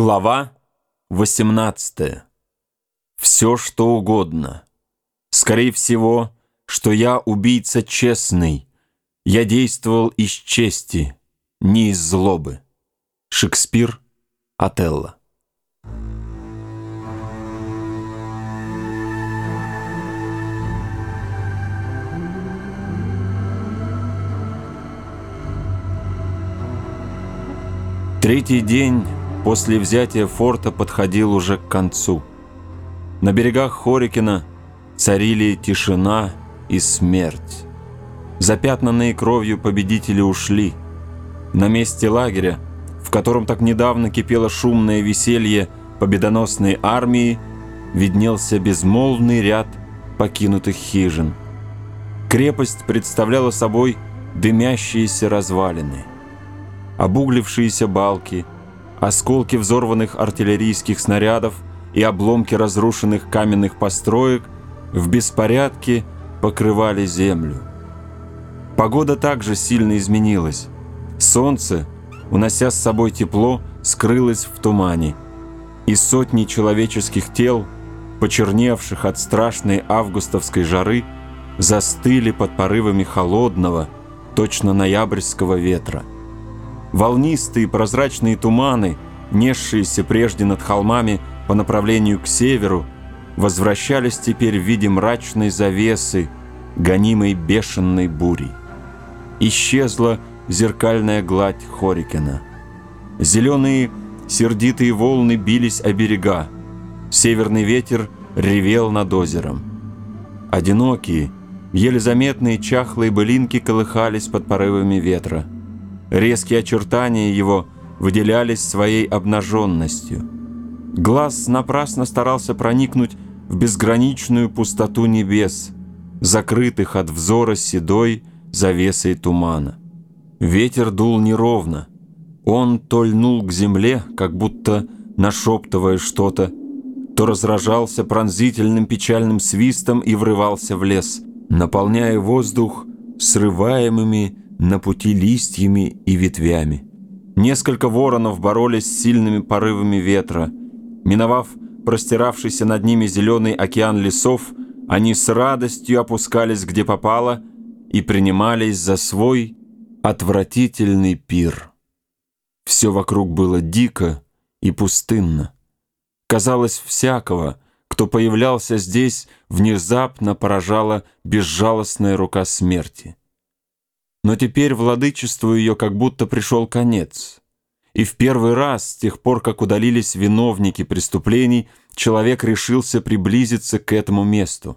Глава 18. Все, что угодно. Скорее всего, что я убийца честный. Я действовал из чести, не из злобы. Шекспир, Отелло. Третий день после взятия форта подходил уже к концу. На берегах Хорикина царили тишина и смерть. Запятнанные кровью победители ушли. На месте лагеря, в котором так недавно кипело шумное веселье победоносной армии, виднелся безмолвный ряд покинутых хижин. Крепость представляла собой дымящиеся развалины. Обуглившиеся балки – Осколки взорванных артиллерийских снарядов и обломки разрушенных каменных построек в беспорядке покрывали землю. Погода также сильно изменилась. Солнце, унося с собой тепло, скрылось в тумане. И сотни человеческих тел, почерневших от страшной августовской жары, застыли под порывами холодного, точно ноябрьского ветра. Волнистые прозрачные туманы, несшиеся прежде над холмами по направлению к северу, возвращались теперь в виде мрачной завесы, гонимой бешеной бурей. Исчезла зеркальная гладь Хорикена. Зеленые сердитые волны бились о берега. Северный ветер ревел над озером. Одинокие, еле заметные чахлые былинки колыхались под порывами ветра. Резкие очертания его выделялись своей обнаженностью. Глаз напрасно старался проникнуть в безграничную пустоту небес, закрытых от взора седой завесой тумана. Ветер дул неровно. Он то льнул к земле, как будто нашептывая что-то, то разражался пронзительным печальным свистом и врывался в лес, наполняя воздух срываемыми на пути листьями и ветвями. Несколько воронов боролись с сильными порывами ветра. Миновав простиравшийся над ними зеленый океан лесов, они с радостью опускались где попало и принимались за свой отвратительный пир. Все вокруг было дико и пустынно. Казалось, всякого, кто появлялся здесь, внезапно поражала безжалостная рука смерти. Но теперь владычеству ее как будто пришел конец. И в первый раз, с тех пор, как удалились виновники преступлений, человек решился приблизиться к этому месту.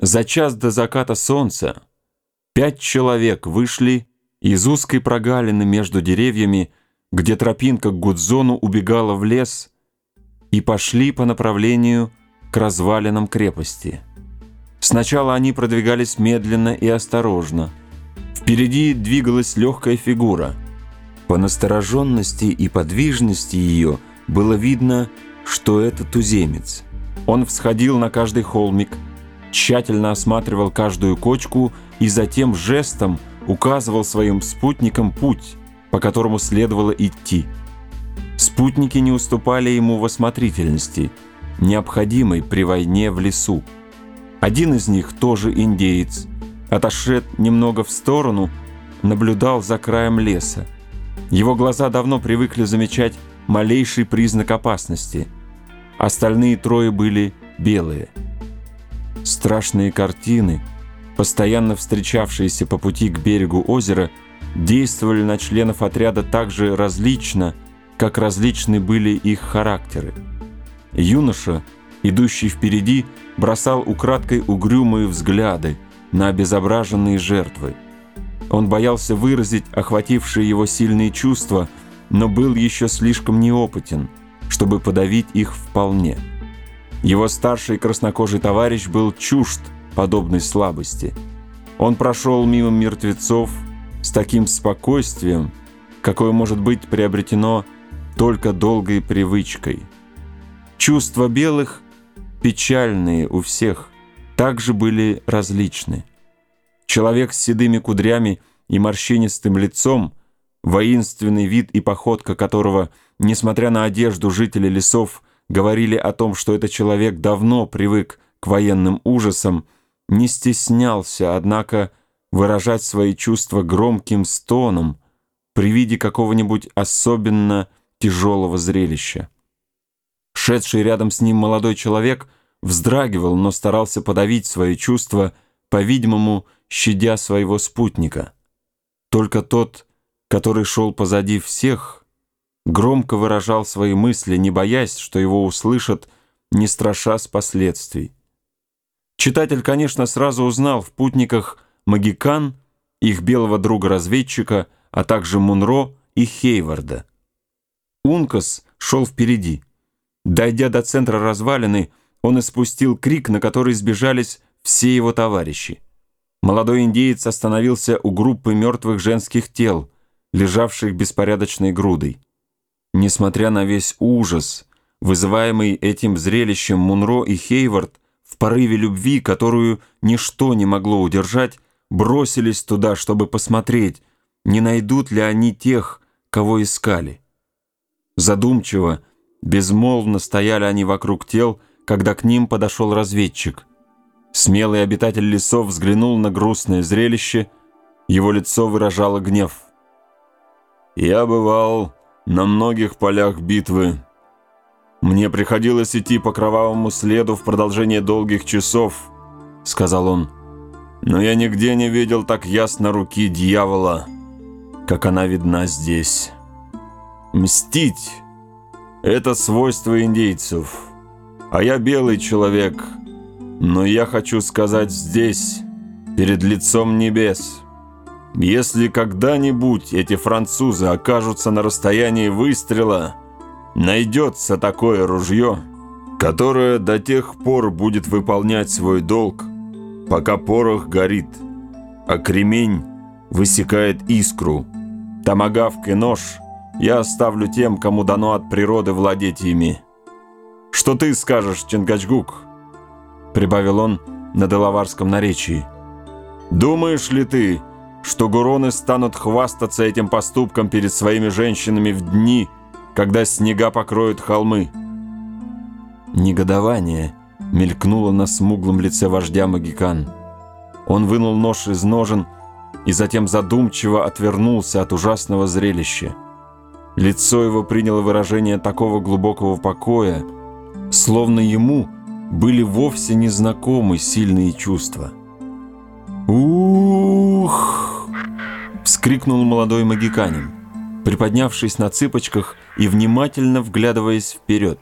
За час до заката солнца пять человек вышли из узкой прогалины между деревьями, где тропинка к Гудзону убегала в лес, и пошли по направлению к развалинам крепости. Сначала они продвигались медленно и осторожно – Впереди двигалась легкая фигура. По настороженности и подвижности ее было видно, что это туземец. Он всходил на каждый холмик, тщательно осматривал каждую кочку и затем жестом указывал своим спутникам путь, по которому следовало идти. Спутники не уступали ему в осмотрительности, необходимой при войне в лесу. Один из них, тоже индеец, отошед немного в сторону, наблюдал за краем леса. Его глаза давно привыкли замечать малейший признак опасности. Остальные трое были белые. Страшные картины, постоянно встречавшиеся по пути к берегу озера, действовали на членов отряда так же различно, как различны были их характеры. Юноша, идущий впереди, бросал украдкой угрюмые взгляды, на обезображенные жертвы. Он боялся выразить охватившие его сильные чувства, но был еще слишком неопытен, чтобы подавить их вполне. Его старший краснокожий товарищ был чужд подобной слабости. Он прошел мимо мертвецов с таким спокойствием, какое может быть приобретено только долгой привычкой. Чувства белых печальные у всех, также были различны. Человек с седыми кудрями и морщинистым лицом воинственный вид и походка которого, несмотря на одежду жителей лесов, говорили о том, что этот человек давно привык к военным ужасам, не стеснялся, однако, выражать свои чувства громким стоном при виде какого-нибудь особенно тяжелого зрелища. Шедший рядом с ним молодой человек вздрагивал, но старался подавить свои чувства, по-видимому, щадя своего спутника. Только тот, который шел позади всех, громко выражал свои мысли, не боясь, что его услышат, не страшась последствий. Читатель, конечно, сразу узнал в путниках Магикан, их белого друга-разведчика, а также Мунро и Хейварда. Ункас шел впереди. Дойдя до центра развалины, он испустил крик, на который сбежались все его товарищи. Молодой индеец остановился у группы мертвых женских тел, лежавших беспорядочной грудой. Несмотря на весь ужас, вызываемый этим зрелищем Мунро и Хейвард, в порыве любви, которую ничто не могло удержать, бросились туда, чтобы посмотреть, не найдут ли они тех, кого искали. Задумчиво, безмолвно стояли они вокруг тел, когда к ним подошел разведчик. Смелый обитатель лесов взглянул на грустное зрелище, его лицо выражало гнев. «Я бывал на многих полях битвы», «Мне приходилось идти по кровавому следу в продолжение долгих часов», — сказал он. «Но я нигде не видел так ясно руки дьявола, как она видна здесь. Мстить — это свойство индейцев, а я белый человек, но я хочу сказать здесь, перед лицом небес». Если когда-нибудь эти французы окажутся на расстоянии выстрела, найдется такое ружье, которое до тех пор будет выполнять свой долг, пока порох горит, а кремень высекает искру. Томагавк и нож я оставлю тем, кому дано от природы владеть ими. Что ты скажешь, Чингачгук?» Прибавил он на делаварском наречии. «Думаешь ли ты, что гуроны станут хвастаться этим поступком перед своими женщинами в дни, когда снега покроют холмы. Негодование мелькнуло на смуглом лице вождя Магикан. Он вынул нож из ножен и затем задумчиво отвернулся от ужасного зрелища. Лицо его приняло выражение такого глубокого покоя, словно ему были вовсе незнакомы сильные чувства. «Ух!» — вскрикнул молодой магиканин приподнявшись на цыпочках и внимательно вглядываясь вперед.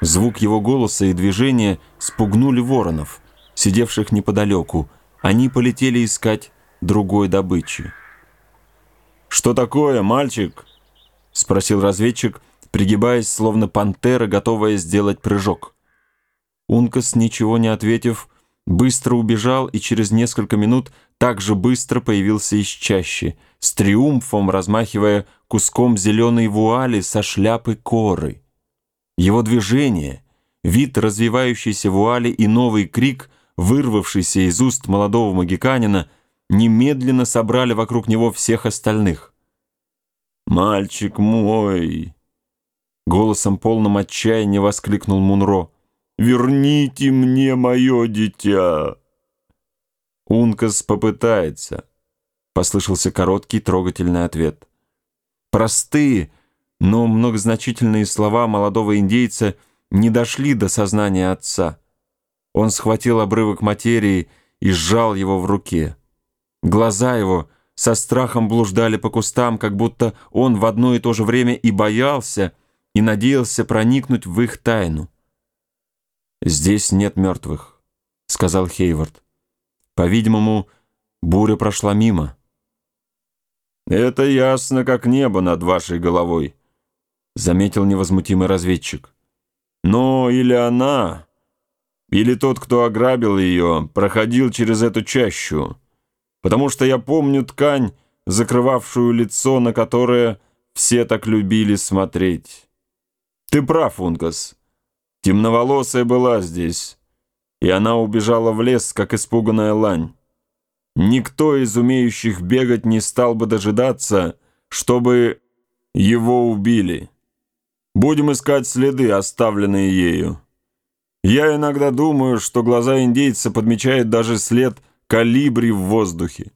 Звук его голоса и движения спугнули воронов, сидевших неподалеку. Они полетели искать другой добычи. «Что такое, мальчик?» — спросил разведчик, пригибаясь, словно пантера, готовая сделать прыжок. Ункас, ничего не ответив, быстро убежал и через несколько минут так же быстро появился из чащи, с триумфом размахивая куском зеленой вуали со шляпы коры. Его движение, вид развивающейся вуали и новый крик, вырвавшийся из уст молодого магиканина, немедленно собрали вокруг него всех остальных. «Мальчик мой!» Голосом полным отчаяния воскликнул Мунро. Верните мне мое дитя!» «Ункас попытается», — послышался короткий трогательный ответ. Простые, но многозначительные слова молодого индейца не дошли до сознания отца. Он схватил обрывок материи и сжал его в руке. Глаза его со страхом блуждали по кустам, как будто он в одно и то же время и боялся, и надеялся проникнуть в их тайну. «Здесь нет мертвых», — сказал Хейвард. «По-видимому, буря прошла мимо». «Это ясно, как небо над вашей головой», — заметил невозмутимый разведчик. «Но или она, или тот, кто ограбил ее, проходил через эту чащу, потому что я помню ткань, закрывавшую лицо, на которое все так любили смотреть. «Ты прав, Унгас. Темноволосая была здесь, и она убежала в лес, как испуганная лань. Никто из умеющих бегать не стал бы дожидаться, чтобы его убили. Будем искать следы, оставленные ею. Я иногда думаю, что глаза индейца подмечают даже след калибри в воздухе.